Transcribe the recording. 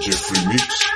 Jeffrey Mix.